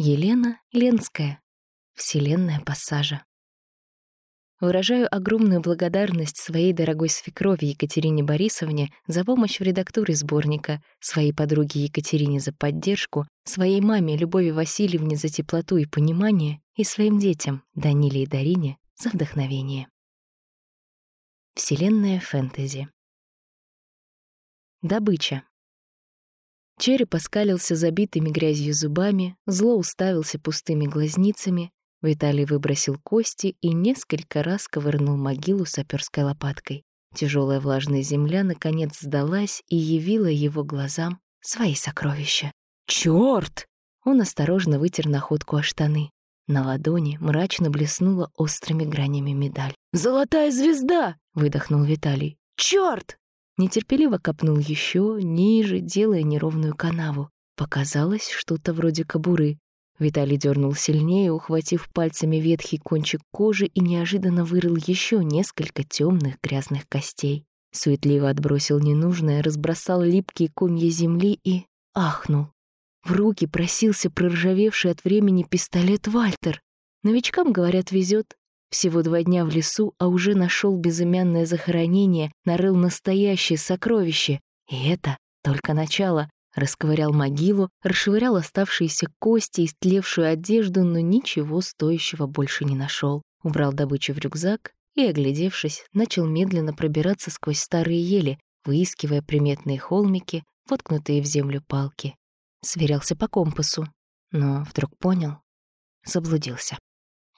Елена Ленская. Вселенная пассажа. Выражаю огромную благодарность своей дорогой свекрови Екатерине Борисовне за помощь в редактуре сборника, своей подруге Екатерине за поддержку, своей маме Любови Васильевне за теплоту и понимание и своим детям Даниле и Дарине за вдохновение. Вселенная фэнтези. Добыча. Череп оскалился забитыми грязью зубами, зло уставился пустыми глазницами, Виталий выбросил кости и несколько раз ковырнул могилу саперской лопаткой. Тяжелая влажная земля наконец сдалась и явила его глазам свои сокровища. «Чёрт!» Он осторожно вытер находку о штаны. На ладони мрачно блеснула острыми гранями медаль. «Золотая звезда!» — выдохнул Виталий. «Чёрт!» Нетерпеливо копнул еще ниже, делая неровную канаву. Показалось что-то вроде кобуры. Виталий дернул сильнее, ухватив пальцами ветхий кончик кожи и неожиданно вырыл еще несколько темных грязных костей. Суетливо отбросил ненужное, разбросал липкие комья земли и ахнул. В руки просился проржавевший от времени пистолет Вальтер. Новичкам, говорят, везет. Всего два дня в лесу, а уже нашел безымянное захоронение, нарыл настоящее сокровище. И это только начало. Расковырял могилу, расшвырял оставшиеся кости, истлевшую одежду, но ничего стоящего больше не нашел. Убрал добычу в рюкзак и, оглядевшись, начал медленно пробираться сквозь старые ели, выискивая приметные холмики, воткнутые в землю палки. Сверялся по компасу, но вдруг понял — заблудился.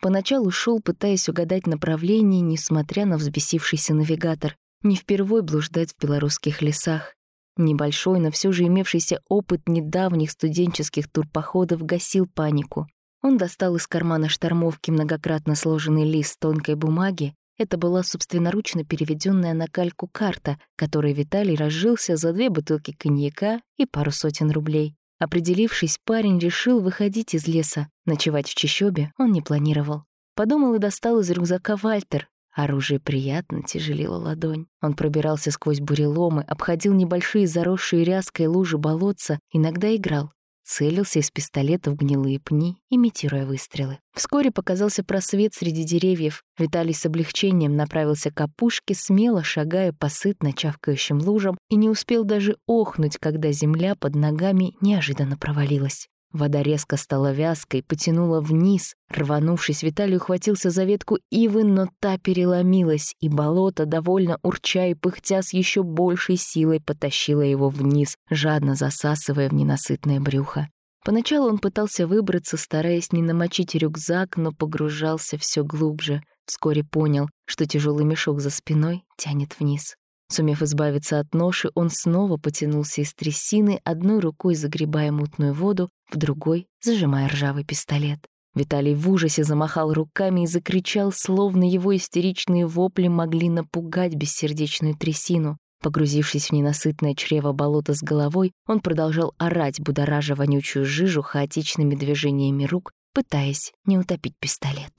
Поначалу шел, пытаясь угадать направление, несмотря на взбесившийся навигатор. Не впервой блуждать в белорусских лесах. Небольшой, но все же имевшийся опыт недавних студенческих турпоходов гасил панику. Он достал из кармана штормовки многократно сложенный лист тонкой бумаги. Это была собственноручно переведенная на кальку карта, которой Виталий разжился за две бутылки коньяка и пару сотен рублей. Определившись, парень решил выходить из леса. Ночевать в чащобе он не планировал. Подумал и достал из рюкзака Вальтер. Оружие приятно тяжелило ладонь. Он пробирался сквозь буреломы, обходил небольшие заросшие ряской лужи болотца, иногда играл целился из пистолета в гнилые пни, имитируя выстрелы. Вскоре показался просвет среди деревьев. Виталий с облегчением направился к опушке, смело шагая по сытно чавкающим лужам, и не успел даже охнуть, когда земля под ногами неожиданно провалилась. Вода резко стала вязкой, потянула вниз. Рванувшись, Виталий ухватился за ветку ивы, но та переломилась, и болото, довольно урча и пыхтя с еще большей силой, потащило его вниз, жадно засасывая в ненасытное брюхо. Поначалу он пытался выбраться, стараясь не намочить рюкзак, но погружался все глубже. Вскоре понял, что тяжелый мешок за спиной тянет вниз. Сумев избавиться от ноши, он снова потянулся из трясины, одной рукой загребая мутную воду, в другой — зажимая ржавый пистолет. Виталий в ужасе замахал руками и закричал, словно его истеричные вопли могли напугать бессердечную трясину. Погрузившись в ненасытное чрево болота с головой, он продолжал орать, будоража вонючую жижу хаотичными движениями рук, пытаясь не утопить пистолет.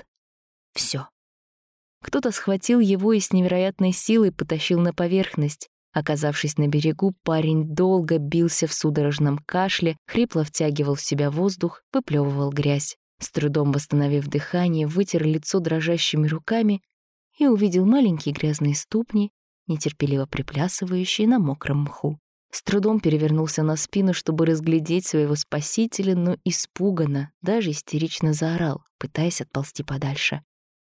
Все. Кто-то схватил его и с невероятной силой потащил на поверхность. Оказавшись на берегу, парень долго бился в судорожном кашле, хрипло втягивал в себя воздух, выплевывал грязь. С трудом восстановив дыхание, вытер лицо дрожащими руками и увидел маленькие грязные ступни, нетерпеливо приплясывающие на мокром мху. С трудом перевернулся на спину, чтобы разглядеть своего спасителя, но испуганно, даже истерично заорал, пытаясь отползти подальше.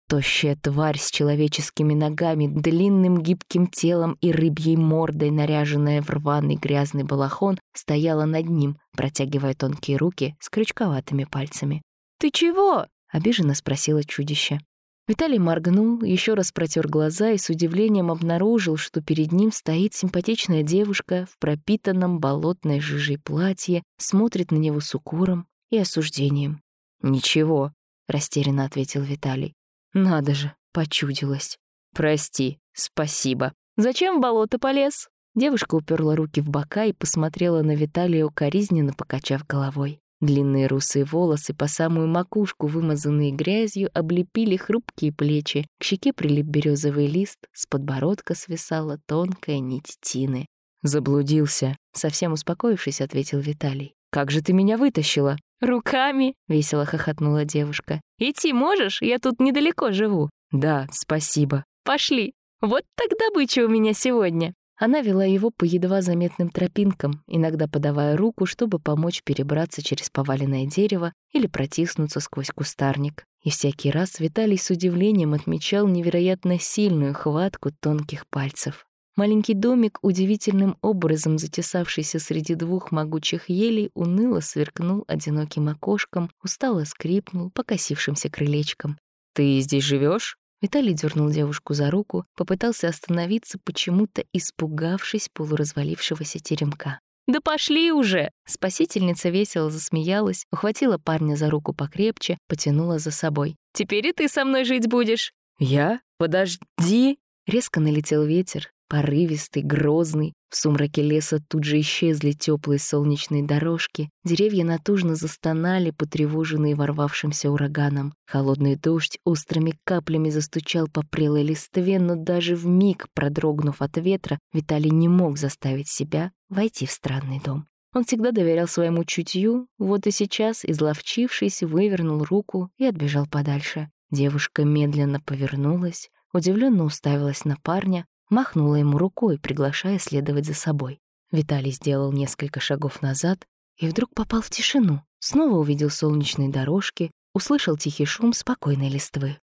Тощая тварь с человеческими ногами, длинным гибким телом и рыбьей мордой, наряженная в рваный грязный балахон, стояла над ним, протягивая тонкие руки с крючковатыми пальцами. «Ты чего?» — обиженно спросила чудище. Виталий моргнул, еще раз протер глаза и с удивлением обнаружил, что перед ним стоит симпатичная девушка в пропитанном болотной жижей платье, смотрит на него с укором и осуждением. «Ничего», — растерянно ответил Виталий. Надо же, почудилась. Прости, спасибо. Зачем в болото полез? Девушка уперла руки в бока и посмотрела на Виталия укоризненно, покачав головой. Длинные русые волосы по самую макушку, вымазанные грязью, облепили хрупкие плечи. К щеке прилип березовый лист, с подбородка свисала тонкая нить тины. «Заблудился», — совсем успокоившись, ответил Виталий. «Как же ты меня вытащила?» «Руками?» — весело хохотнула девушка. «Идти можешь? Я тут недалеко живу». «Да, спасибо». «Пошли. Вот так добыча у меня сегодня». Она вела его по едва заметным тропинкам, иногда подавая руку, чтобы помочь перебраться через поваленное дерево или протиснуться сквозь кустарник. И всякий раз Виталий с удивлением отмечал невероятно сильную хватку тонких пальцев. Маленький домик, удивительным образом затесавшийся среди двух могучих елей, уныло сверкнул одиноким окошком, устало скрипнул покосившимся крылечком. «Ты здесь живешь? Виталий дернул девушку за руку, попытался остановиться, почему-то испугавшись полуразвалившегося теремка. «Да пошли уже!» Спасительница весело засмеялась, ухватила парня за руку покрепче, потянула за собой. «Теперь и ты со мной жить будешь!» «Я? Подожди!» Резко налетел ветер, порывистый, грозный. В сумраке леса тут же исчезли теплые солнечные дорожки, деревья натужно застонали, потревоженные ворвавшимся ураганом. Холодный дождь острыми каплями застучал по прелой листве, но даже в миг, продрогнув от ветра, Виталий не мог заставить себя войти в странный дом. Он всегда доверял своему чутью, вот и сейчас, изловчившись, вывернул руку и отбежал подальше. Девушка медленно повернулась, удивленно уставилась на парня, махнула ему рукой, приглашая следовать за собой. Виталий сделал несколько шагов назад и вдруг попал в тишину. Снова увидел солнечные дорожки, услышал тихий шум спокойной листвы.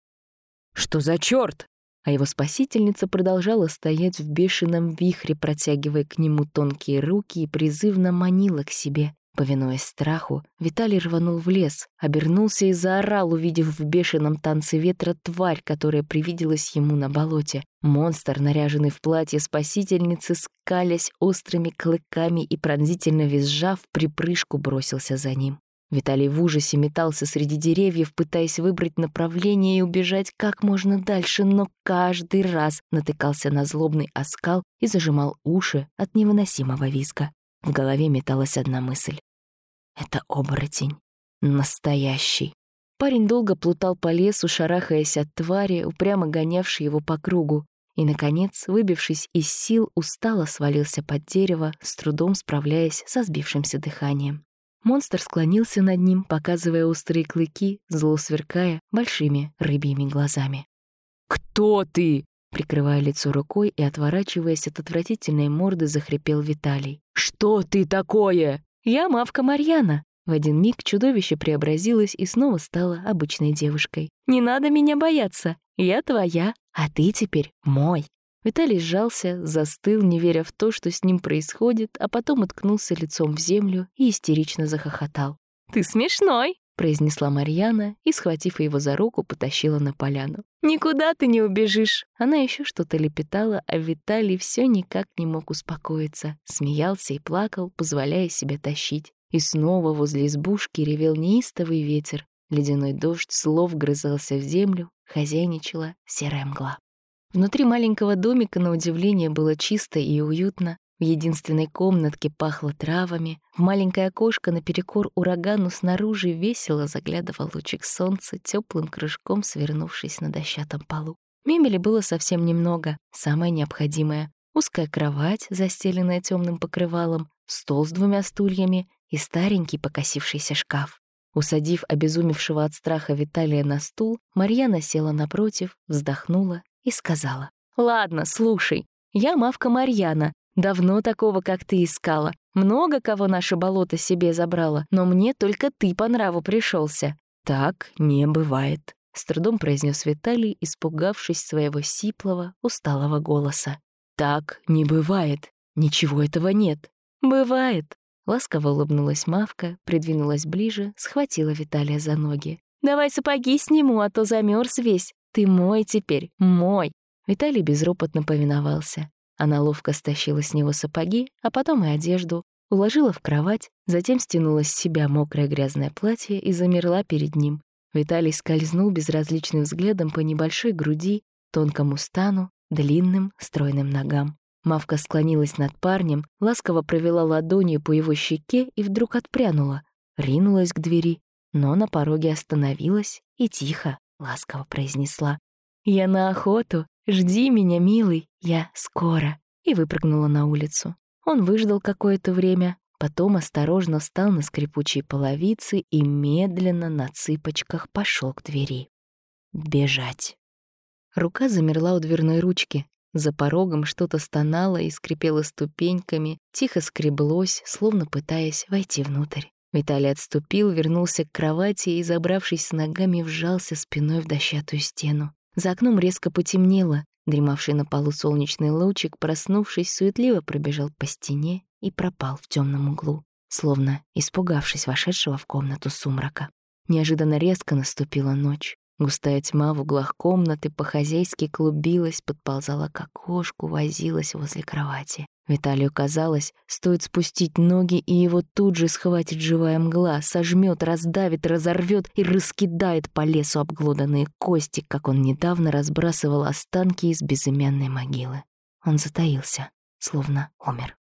«Что за чёрт?» А его спасительница продолжала стоять в бешеном вихре, протягивая к нему тонкие руки и призывно манила к себе. Повинуясь страху, Виталий рванул в лес, обернулся и заорал, увидев в бешеном танце ветра тварь, которая привиделась ему на болоте. Монстр, наряженный в платье спасительницы, скалясь острыми клыками и пронзительно визжав, припрыжку бросился за ним. Виталий в ужасе метался среди деревьев, пытаясь выбрать направление и убежать как можно дальше, но каждый раз натыкался на злобный оскал и зажимал уши от невыносимого визга. В голове металась одна мысль. Это оборотень. Настоящий. Парень долго плутал по лесу, шарахаясь от твари, упрямо гонявшей его по кругу, и, наконец, выбившись из сил, устало свалился под дерево, с трудом справляясь со сбившимся дыханием. Монстр склонился над ним, показывая острые клыки, зло сверкая большими рыбьими глазами. «Кто ты?» Прикрывая лицо рукой и отворачиваясь от отвратительной морды, захрипел Виталий. «Что ты такое?» «Я мавка Марьяна». В один миг чудовище преобразилось и снова стало обычной девушкой. «Не надо меня бояться. Я твоя, а ты теперь мой». Виталий сжался, застыл, не веря в то, что с ним происходит, а потом уткнулся лицом в землю и истерично захохотал. «Ты смешной!» — произнесла Марьяна и, схватив его за руку, потащила на поляну. «Никуда ты не убежишь!» Она еще что-то лепетала, а Виталий все никак не мог успокоиться. Смеялся и плакал, позволяя себе тащить. И снова возле избушки ревел неистовый ветер. Ледяной дождь слов грызался в землю, хозяйничала серая мгла. Внутри маленького домика, на удивление, было чисто и уютно. В единственной комнатке пахло травами, в маленькое окошко наперекор урагану снаружи весело заглядывал лучик солнца, теплым кружком свернувшись на дощатом полу. Мебели было совсем немного, самое необходимое. Узкая кровать, застеленная темным покрывалом, стол с двумя стульями и старенький покосившийся шкаф. Усадив обезумевшего от страха Виталия на стул, Марьяна села напротив, вздохнула и сказала. «Ладно, слушай, я мавка Марьяна, Давно такого, как ты, искала. Много кого наше болото себе забрало, но мне только ты по нраву пришелся. Так не бывает, с трудом произнес Виталий, испугавшись своего сиплого, усталого голоса. Так не бывает. Ничего этого нет. Бывает. Ласково улыбнулась Мавка, придвинулась ближе, схватила Виталия за ноги. «Давай сапоги сниму, а то замерз весь. Ты мой теперь, мой!» Виталий безропотно повиновался. Она ловко стащила с него сапоги, а потом и одежду, уложила в кровать, затем стянула с себя мокрое грязное платье и замерла перед ним. Виталий скользнул безразличным взглядом по небольшой груди, тонкому стану, длинным, стройным ногам. Мавка склонилась над парнем, ласково провела ладонью по его щеке и вдруг отпрянула, ринулась к двери, но на пороге остановилась и тихо, ласково произнесла. «Я на охоту, «Жди меня, милый, я скоро», и выпрыгнула на улицу. Он выждал какое-то время, Потом осторожно встал на скрипучие половицы и медленно на цыпочках пошел к двери. Бежать. Рука замерла у дверной ручки. За порогом что-то стонало и скрипело ступеньками, тихо скреблось, словно пытаясь войти внутрь. Виталий отступил, вернулся к кровати и, забравшись с ногами, вжался спиной в дощатую стену. За окном резко потемнело. Дремавший на полу солнечный лучик, проснувшись, суетливо пробежал по стене и пропал в темном углу, словно испугавшись вошедшего в комнату сумрака. Неожиданно резко наступила ночь. Густая тьма в углах комнаты по-хозяйски клубилась, подползала к окошку, возилась возле кровати. Виталию казалось, стоит спустить ноги, и его тут же схватит живая мгла, сожмет, раздавит, разорвет и раскидает по лесу обглоданные кости, как он недавно разбрасывал останки из безымянной могилы. Он затаился, словно умер.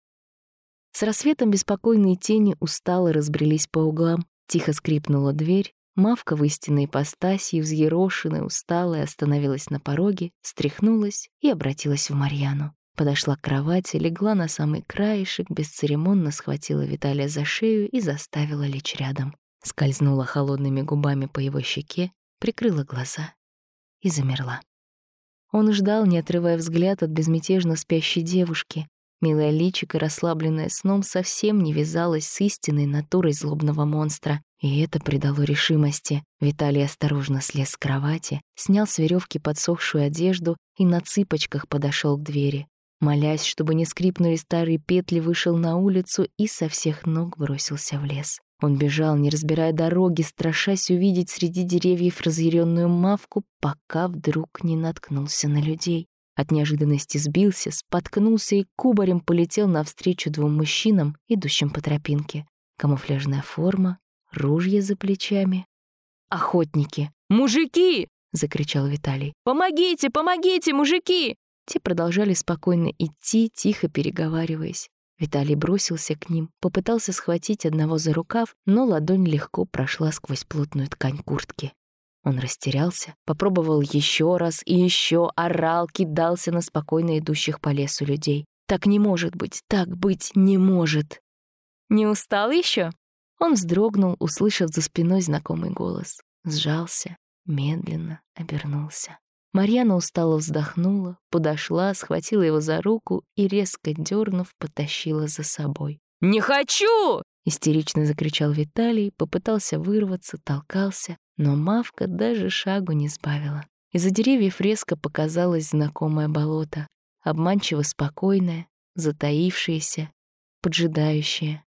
С рассветом беспокойные тени устало разбрелись по углам, тихо скрипнула дверь, Мавка в истинной ипостаси, взъерошенная, усталая, остановилась на пороге, встряхнулась и обратилась в Марьяну. Подошла к кровати, легла на самый краешек, бесцеремонно схватила Виталия за шею и заставила лечь рядом. Скользнула холодными губами по его щеке, прикрыла глаза и замерла. Он ждал, не отрывая взгляд от безмятежно спящей девушки. Милая личико, расслабленная сном, совсем не вязалась с истинной натурой злобного монстра, и это придало решимости. Виталий осторожно слез с кровати, снял с веревки подсохшую одежду и на цыпочках подошел к двери. Молясь, чтобы не скрипнули старые петли, вышел на улицу и со всех ног бросился в лес. Он бежал, не разбирая дороги, страшась увидеть среди деревьев разъяренную мавку, пока вдруг не наткнулся на людей. От неожиданности сбился, споткнулся и кубарем полетел навстречу двум мужчинам, идущим по тропинке. Камуфляжная форма, ружья за плечами. «Охотники! Мужики!» — закричал Виталий. «Помогите, помогите, мужики!» Те продолжали спокойно идти, тихо переговариваясь. Виталий бросился к ним, попытался схватить одного за рукав, но ладонь легко прошла сквозь плотную ткань куртки. Он растерялся, попробовал еще раз и еще, орал, кидался на спокойно идущих по лесу людей. «Так не может быть, так быть не может!» «Не устал еще? Он вздрогнул, услышав за спиной знакомый голос. Сжался, медленно обернулся. Марьяна устало вздохнула, подошла, схватила его за руку и, резко дернув, потащила за собой. «Не хочу!» — истерично закричал Виталий, попытался вырваться, толкался, но Мавка даже шагу не сбавила. Из-за деревьев резко показалось знакомое болото, обманчиво спокойное, затаившееся, поджидающее.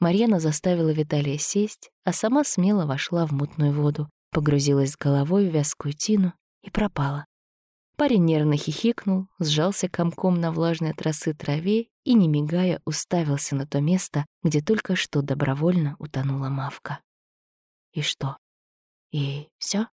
Марьяна заставила Виталия сесть, а сама смело вошла в мутную воду, погрузилась с головой в вязкую тину и пропала. Парень нервно хихикнул, сжался комком на влажной от траве и, не мигая, уставился на то место, где только что добровольно утонула Мавка. И что? И все?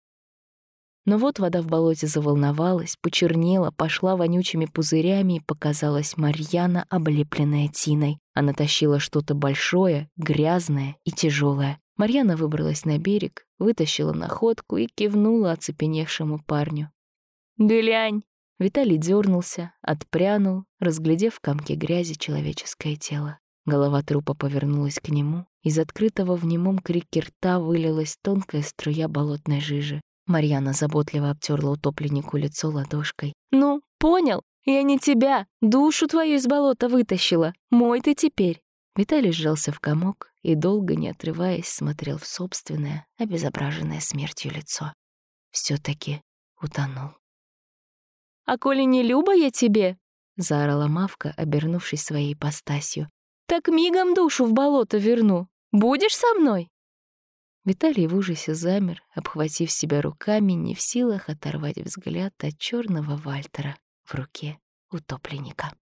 Но вот вода в болоте заволновалась, почернела, пошла вонючими пузырями и показалась Марьяна, облепленная тиной. Она тащила что-то большое, грязное и тяжелое. Марьяна выбралась на берег, вытащила находку и кивнула оцепеневшему парню. «Глянь!» Виталий дернулся, отпрянул, разглядев в комке грязи человеческое тело. Голова трупа повернулась к нему. Из открытого в немом крике рта вылилась тонкая струя болотной жижи. Марьяна заботливо обтерла утопленнику лицо ладошкой. «Ну, понял? Я не тебя, душу твою из болота вытащила. Мой ты теперь». Виталий сжался в комок и, долго не отрываясь, смотрел в собственное, обезображенное смертью лицо. все таки утонул. «А коли не люба я тебе?» — заорала Мавка, обернувшись своей ипостасью. «Так мигом душу в болото верну. Будешь со мной?» Виталий в ужасе замер, обхватив себя руками, не в силах оторвать взгляд от черного Вальтера в руке утопленника.